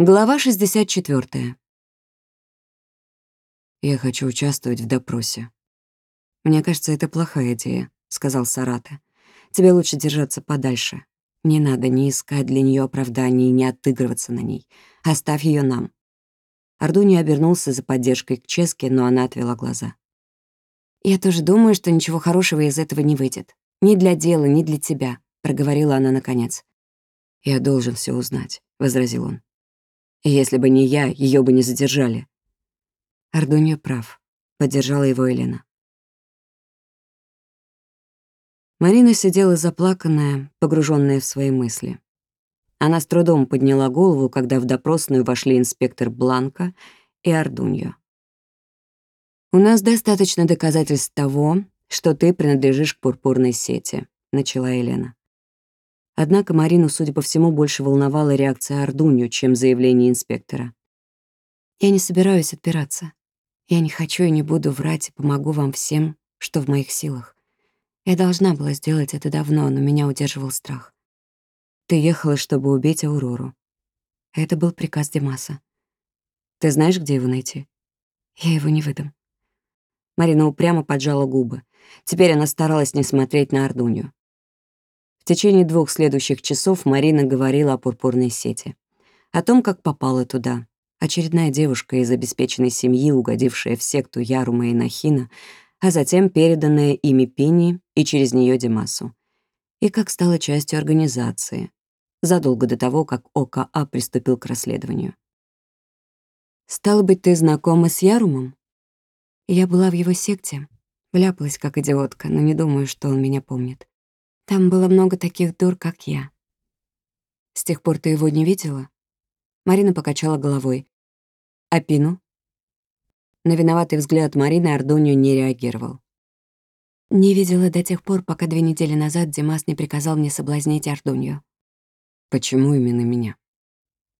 Глава 64. «Я хочу участвовать в допросе». «Мне кажется, это плохая идея», — сказал Сарата. «Тебе лучше держаться подальше. Не надо ни искать для нее оправданий, ни отыгрываться на ней. Оставь ее нам». Ардуни обернулся за поддержкой к Ческе, но она отвела глаза. «Я тоже думаю, что ничего хорошего из этого не выйдет. Ни для дела, ни для тебя», — проговорила она наконец. «Я должен все узнать», — возразил он. Если бы не я, ее бы не задержали. Ардуньо прав. Поддержала его Елена. Марина сидела заплаканная, погруженная в свои мысли. Она с трудом подняла голову, когда в допросную вошли инспектор Бланка и Ардуньо. «У нас достаточно доказательств того, что ты принадлежишь к пурпурной сети», — начала Елена. Однако Марину, судя по всему, больше волновала реакция Ардунью, чем заявление инспектора. «Я не собираюсь отпираться. Я не хочу и не буду врать и помогу вам всем, что в моих силах. Я должна была сделать это давно, но меня удерживал страх. Ты ехала, чтобы убить Аурору. Это был приказ Димаса. Ты знаешь, где его найти? Я его не выдам. Марина упрямо поджала губы. Теперь она старалась не смотреть на Ардунью. Течение двух следующих часов Марина говорила о пурпурной сети. О том, как попала туда. Очередная девушка из обеспеченной семьи, угодившая в секту Ярума и Нахина, а затем переданная ими Пини и через нее Димасу. И как стала частью организации, задолго до того, как ОКА приступил к расследованию. «Стало быть, ты знакома с Ярумом?» Я была в его секте, вляпалась как идиотка, но не думаю, что он меня помнит. Там было много таких дур, как я. С тех пор ты его не видела? Марина покачала головой. А Пину? На виноватый взгляд Марины Ардонио не реагировал. Не видела до тех пор, пока две недели назад Димас не приказал мне соблазнить Ардунью. Почему именно меня?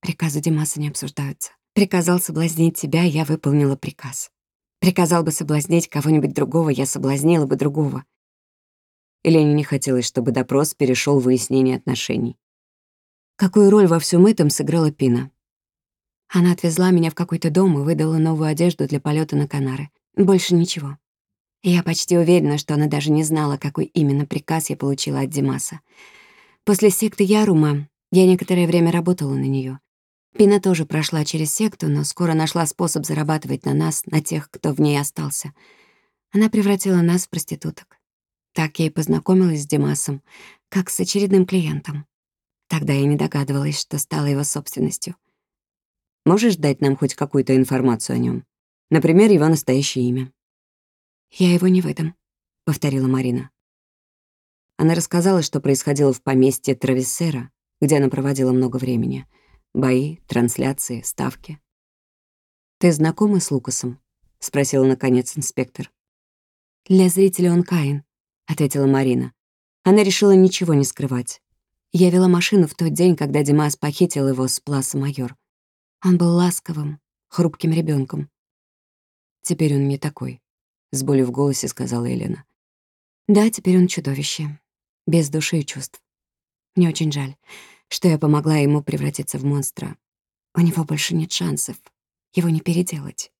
Приказы Димаса не обсуждаются. Приказал соблазнить тебя, я выполнила приказ. Приказал бы соблазнить кого-нибудь другого, я соблазнила бы другого. Елене не хотелось, чтобы допрос перешел в выяснение отношений. Какую роль во всем этом сыграла Пина? Она отвезла меня в какой-то дом и выдала новую одежду для полета на Канары. Больше ничего. Я почти уверена, что она даже не знала, какой именно приказ я получила от Димаса. После секты Ярума я некоторое время работала на нее. Пина тоже прошла через секту, но скоро нашла способ зарабатывать на нас, на тех, кто в ней остался. Она превратила нас в проституток. Так я и познакомилась с Димасом, как с очередным клиентом. Тогда я не догадывалась, что стала его собственностью. Можешь дать нам хоть какую-то информацию о нем? Например, его настоящее имя. «Я его не выдам», — повторила Марина. Она рассказала, что происходило в поместье Трависсера, где она проводила много времени. Бои, трансляции, ставки. «Ты знакома с Лукасом?» — спросила, наконец, инспектор. «Для зрителя он Каин ответила Марина. Она решила ничего не скрывать. Я вела машину в тот день, когда Димас похитил его с Пласа Майор. Он был ласковым, хрупким ребенком. «Теперь он не такой», — с болью в голосе сказала Елена. «Да, теперь он чудовище, без души и чувств. Мне очень жаль, что я помогла ему превратиться в монстра. У него больше нет шансов, его не переделать».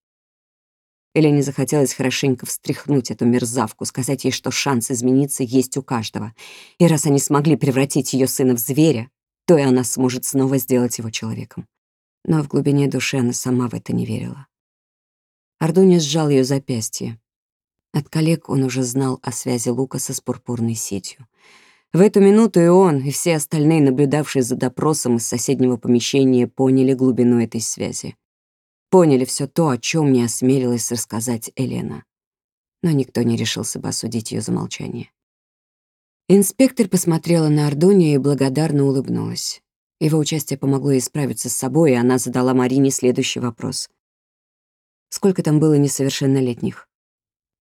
Елене захотелось хорошенько встряхнуть эту мерзавку, сказать ей, что шанс измениться есть у каждого. И раз они смогли превратить ее сына в зверя, то и она сможет снова сделать его человеком. Но в глубине души она сама в это не верила. Ардуня сжал ее запястье. От коллег он уже знал о связи Лукаса с пурпурной сетью. В эту минуту и он, и все остальные, наблюдавшие за допросом из соседнего помещения, поняли глубину этой связи поняли все то, о чем не осмелилась рассказать Елена. Но никто не решился бы осудить ее за молчание. Инспектор посмотрела на Ардонию и благодарно улыбнулась. Его участие помогло ей справиться с собой, и она задала Марине следующий вопрос. Сколько там было несовершеннолетних?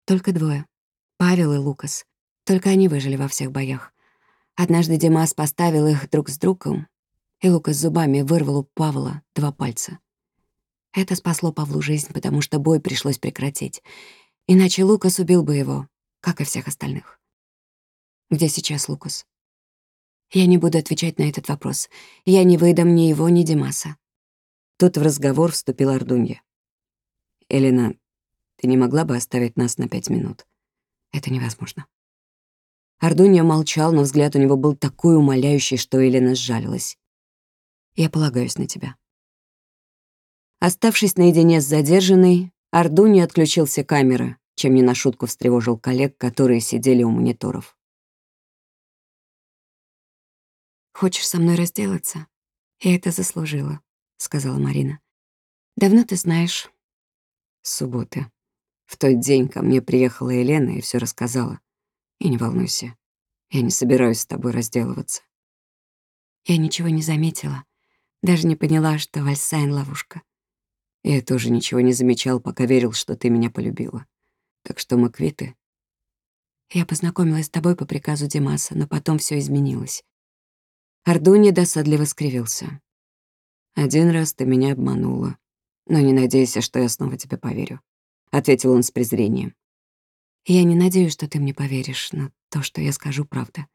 Только двое. Павел и Лукас. Только они выжили во всех боях. Однажды Димас поставил их друг с другом, и Лукас зубами вырвал у Павла два пальца. Это спасло Павлу жизнь, потому что бой пришлось прекратить. Иначе Лукас убил бы его, как и всех остальных. Где сейчас Лукас? Я не буду отвечать на этот вопрос. Я не выдам ни его, ни Димаса. Тут в разговор вступила Ардунья. «Элена, ты не могла бы оставить нас на пять минут?» «Это невозможно». Ардунья молчал, но взгляд у него был такой умоляющий, что Елена сжалилась. «Я полагаюсь на тебя». Оставшись наедине с задержанной, Ардунья отключил все камеры, чем не на шутку встревожил коллег, которые сидели у мониторов. «Хочешь со мной разделаться? Я это заслужила», — сказала Марина. «Давно ты знаешь?» С субботы. В тот день ко мне приехала Елена и все рассказала. И не волнуйся, я не собираюсь с тобой разделываться. Я ничего не заметила. Даже не поняла, что Вальсайн — ловушка. Я тоже ничего не замечал, пока верил, что ты меня полюбила. Так что мы квиты. Я познакомилась с тобой по приказу Димаса, но потом все изменилось. Ардуни досадливо скривился. «Один раз ты меня обманула, но не надейся, что я снова тебе поверю», — ответил он с презрением. «Я не надеюсь, что ты мне поверишь, но то, что я скажу, правда.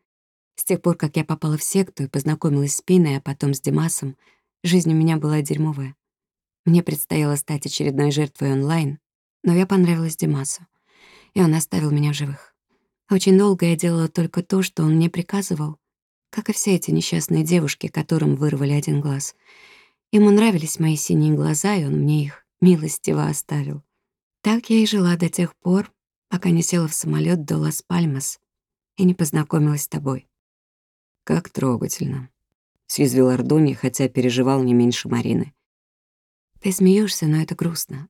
С тех пор, как я попала в секту и познакомилась с Пиной, а потом с Димасом, жизнь у меня была дерьмовая. Мне предстояло стать очередной жертвой онлайн, но я понравилась Димасу, и он оставил меня в живых. Очень долго я делала только то, что он мне приказывал, как и все эти несчастные девушки, которым вырвали один глаз. Ему нравились мои синие глаза, и он мне их милостиво оставил. Так я и жила до тех пор, пока не села в самолет до Лас-Пальмас и не познакомилась с тобой. Как трогательно. Съязвил Ардуни, хотя переживал не меньше Марины. Ты смеешься, но это грустно.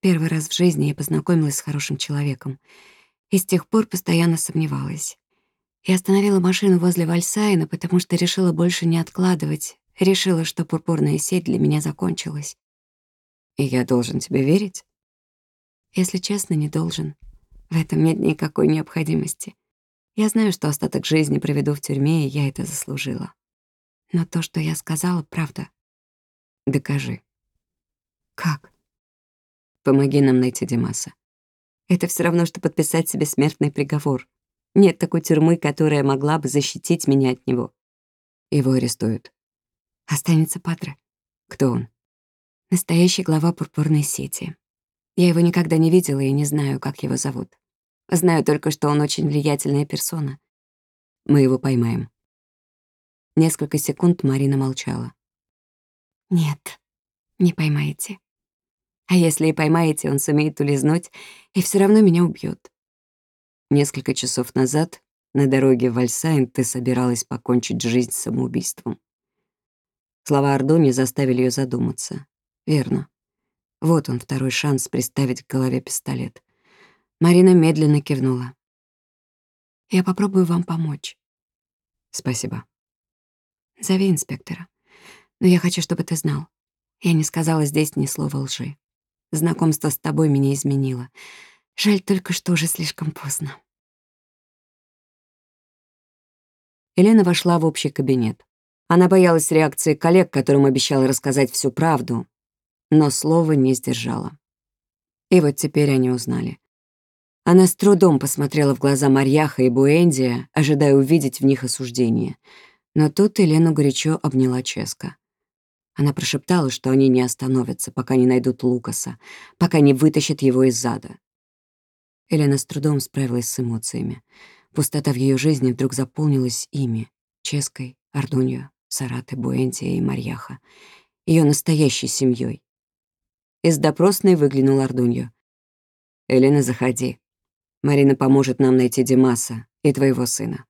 Первый раз в жизни я познакомилась с хорошим человеком, и с тех пор постоянно сомневалась. Я остановила машину возле Вальсайна, потому что решила больше не откладывать. Решила, что пурпурная сеть для меня закончилась. И я должен тебе верить? Если честно, не должен. В этом нет никакой необходимости. Я знаю, что остаток жизни проведу в тюрьме, и я это заслужила. Но то, что я сказала, правда. Докажи. Как? Помоги нам найти Димаса. Это все равно, что подписать себе смертный приговор. Нет такой тюрьмы, которая могла бы защитить меня от него. Его арестуют. Останется Патре. Кто он? Настоящий глава пурпурной сети. Я его никогда не видела и не знаю, как его зовут. Знаю только, что он очень влиятельная персона. Мы его поймаем. Несколько секунд Марина молчала. Нет, не поймаете. А если и поймаете, он сумеет улизнуть и все равно меня убьет. Несколько часов назад на дороге в Альсайн ты собиралась покончить жизнь самоубийством. Слова Ардони заставили ее задуматься. Верно. Вот он, второй шанс приставить к голове пистолет. Марина медленно кивнула. «Я попробую вам помочь». «Спасибо». «Зови инспектора. Но я хочу, чтобы ты знал. Я не сказала здесь ни слова лжи. Знакомство с тобой меня изменило. Жаль только, что уже слишком поздно. Елена вошла в общий кабинет. Она боялась реакции коллег, которым обещала рассказать всю правду, но слова не сдержала. И вот теперь они узнали. Она с трудом посмотрела в глаза Марьяха и Буэндия, ожидая увидеть в них осуждение. Но тут Елену горячо обняла Ческа. Она прошептала, что они не остановятся, пока не найдут Лукаса, пока не вытащат его из зада. Елена с трудом справилась с эмоциями. Пустота в ее жизни вдруг заполнилась ими — Ческой, Ардунью, Сараты, Буэнтия и Марьяха, ее настоящей семьей. Из допросной выглянул Ардунью. «Елена, заходи. Марина поможет нам найти Димаса и твоего сына».